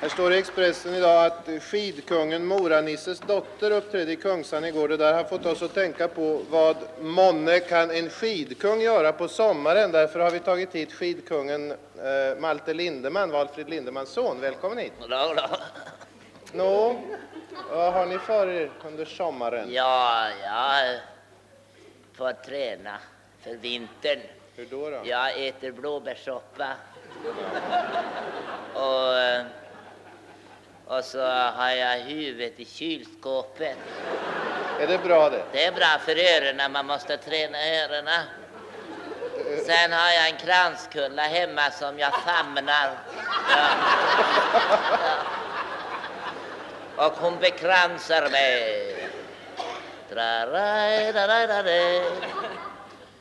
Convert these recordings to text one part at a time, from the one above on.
Här står i Expressen idag att skidkungen Moranisses dotter uppträdde i Kungsan igår. Det där har fått oss att tänka på vad månne kan en skidkung göra på sommaren. Därför har vi tagit hit skidkungen eh, Malte Lindeman, Valfrid Lindemans son. Välkommen hit. Goddag, goddag. Nå, vad har ni för er under sommaren? Ja, jag får träna för vintern. Hur då? då? Jag äter blåbärssoppa. Och, så har jag huvudet i kylskåpet. Är det bra det? Det är bra för öronen, man måste träna öronen. Sen har jag en kranskulla hemma som jag famnar. Ja. Ja. Och hon bekransar mig.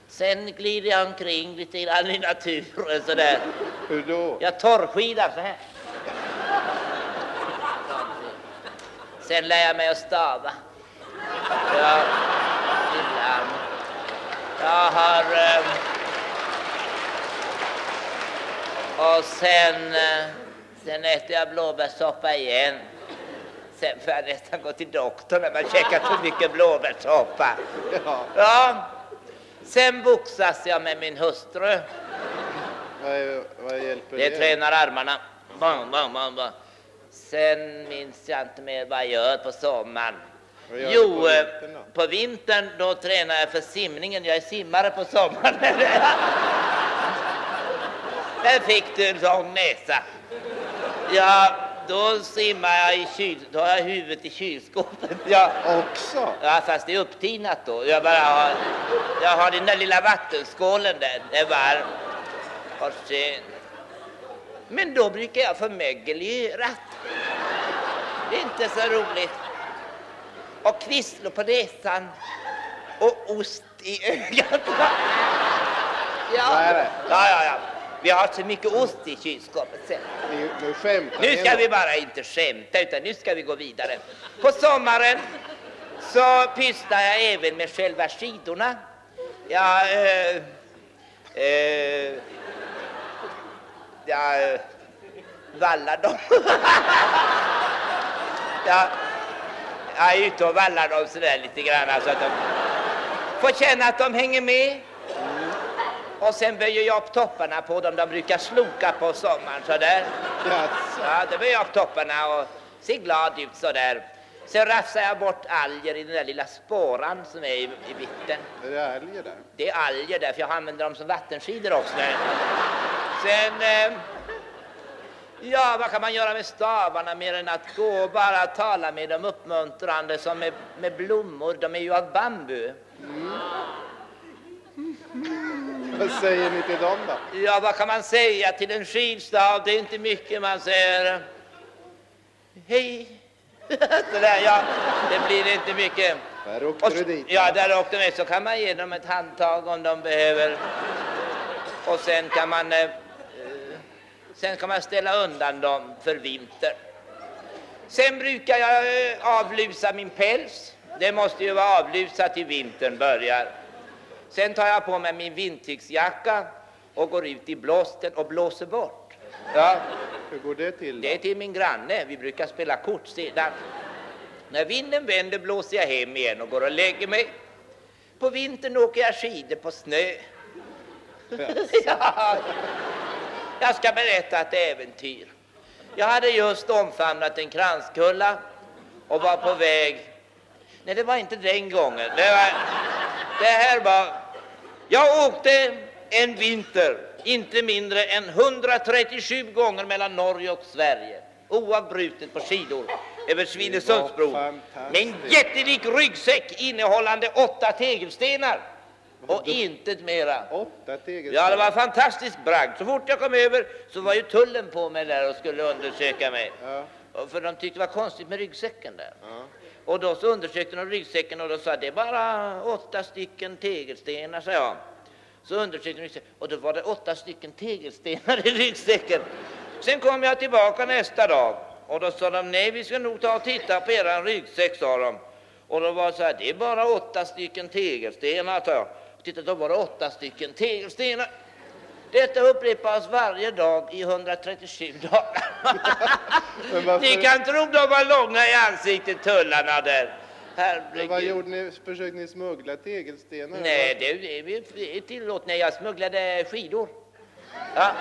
Sen glider jag omkring lite grann i naturen sådär. Hur då? Jag torrskidar så här. Sen lär jag mig att stava. Ja, ibland. Jag har... Eh, och sen, eh, sen äter jag blåbärssoppa igen. Sen får jag nästan gå till doktorn när man käkat för mycket blåbärssoppa. Ja. Ja. Sen boxas jag med min hustru. Vad, vad hjälper Det det? tränar armarna. Bam, bam, bam, bam. Sen minns jag inte mer vad jag gör på sommaren. Gör Jo, på eh, vintern på vintern då tränar jag för simningen. Jag är simmare på sommaren. Där fick du en lång näsa. Ja, då simmar jag i kyl... Då har jag huvudet i kylskåpet. Ja. Också? Ja, fast det är upptinat då. Jag bara har, jag har den där lilla vattenskålen där, det är varmt. Och sen, men då brukar jag få mögel i örat. Det är inte så roligt. Och kvisslor på näsan. Och ost i ögat. Ja, ja, ja. ja. Vi har så mycket ost i kylskåpet sen. Ni, nu skämtar Nu ska vi bara inte skämta, utan nu ska vi gå vidare. På sommaren så pysslar jag även med själva skidorna. Jag, eh, eh, jag eh, vallar dem. jag, jag är ute och vallar dem sådär lite grann så att de får känna att de hänger med. Och sen böjer jag upp topparna på dem. De brukar sloka på sommaren sådär. Ja, då böjer jag upp topparna och ser glad ut sådär. Sen rafsar jag bort alger i den där lilla spåran som är i, i mitten. Är det alger där? Det är alger där, för jag använder dem som vattenskidor också. Sen... Eh, ja, vad kan man göra med stavarna mer än att gå och bara tala med dem uppmuntrande som med, med blommor. De är ju av bambu. Vad säger ni till dem då? Ja, vad kan man säga till en skidstav? Det är inte mycket man säger. Hej! Sådär, ja, det blir inte mycket. Där åkte Och, du dit. ja, där åkte med. Så kan man ge dem ett handtag om de behöver. Och sen kan man, sen kan man ställa undan dem för vinter. Sen brukar jag eh, avlusa min päls. Det måste ju vara avlusat till vintern börjar. Sen tar jag på mig min vindtygsjacka och går ut i blåsten och blåser bort. Ja, Hur går det till det är då? till min granne. Vi brukar spela kort sedan. När vinden vänder blåser jag hem igen och går och lägger mig. På vintern åker jag skidor på snö. ja, jag ska berätta ett äventyr. Jag hade just omfamnat en kranskulla och var på väg. Nej, det var inte den gången. Det, var, det här var... Jag åkte en vinter inte mindre än 137 gånger mellan Norge och Sverige oavbrutet på skidor över Svinesundsbron med en jättelik ryggsäck innehållande åtta tegelstenar och intet mera. Ja, det var fantastiskt bragd. Så fort jag kom över så var ju tullen på mig där och skulle undersöka mig. Ja, För de tyckte det var konstigt med ryggsäcken där. ja. Och då så undersökte de ryggsäcken och då sa det är bara åtta stycken tegelstenar, sa jag. Så undersökte de ryggsäcken och då var det åtta stycken tegelstenar i ryggsäcken. Sen kom jag tillbaka nästa dag och då sa de nej vi ska nog ta och titta på eran ryggsäck, sa de. Och då var det så här, det är bara åtta stycken tegelstenar, sa jag. Titta, då var det åtta stycken tegelstenar. Detta upprepas varje dag i 137 dagar. Ni kan tro de var långa i ansiktet, tullarna där. Men vad Herregud. gjorde ni? Försökte ni smuggla tegelstenar? Nej, det är- det är tillåtet. Nej, jag smugglade skidor. Ja.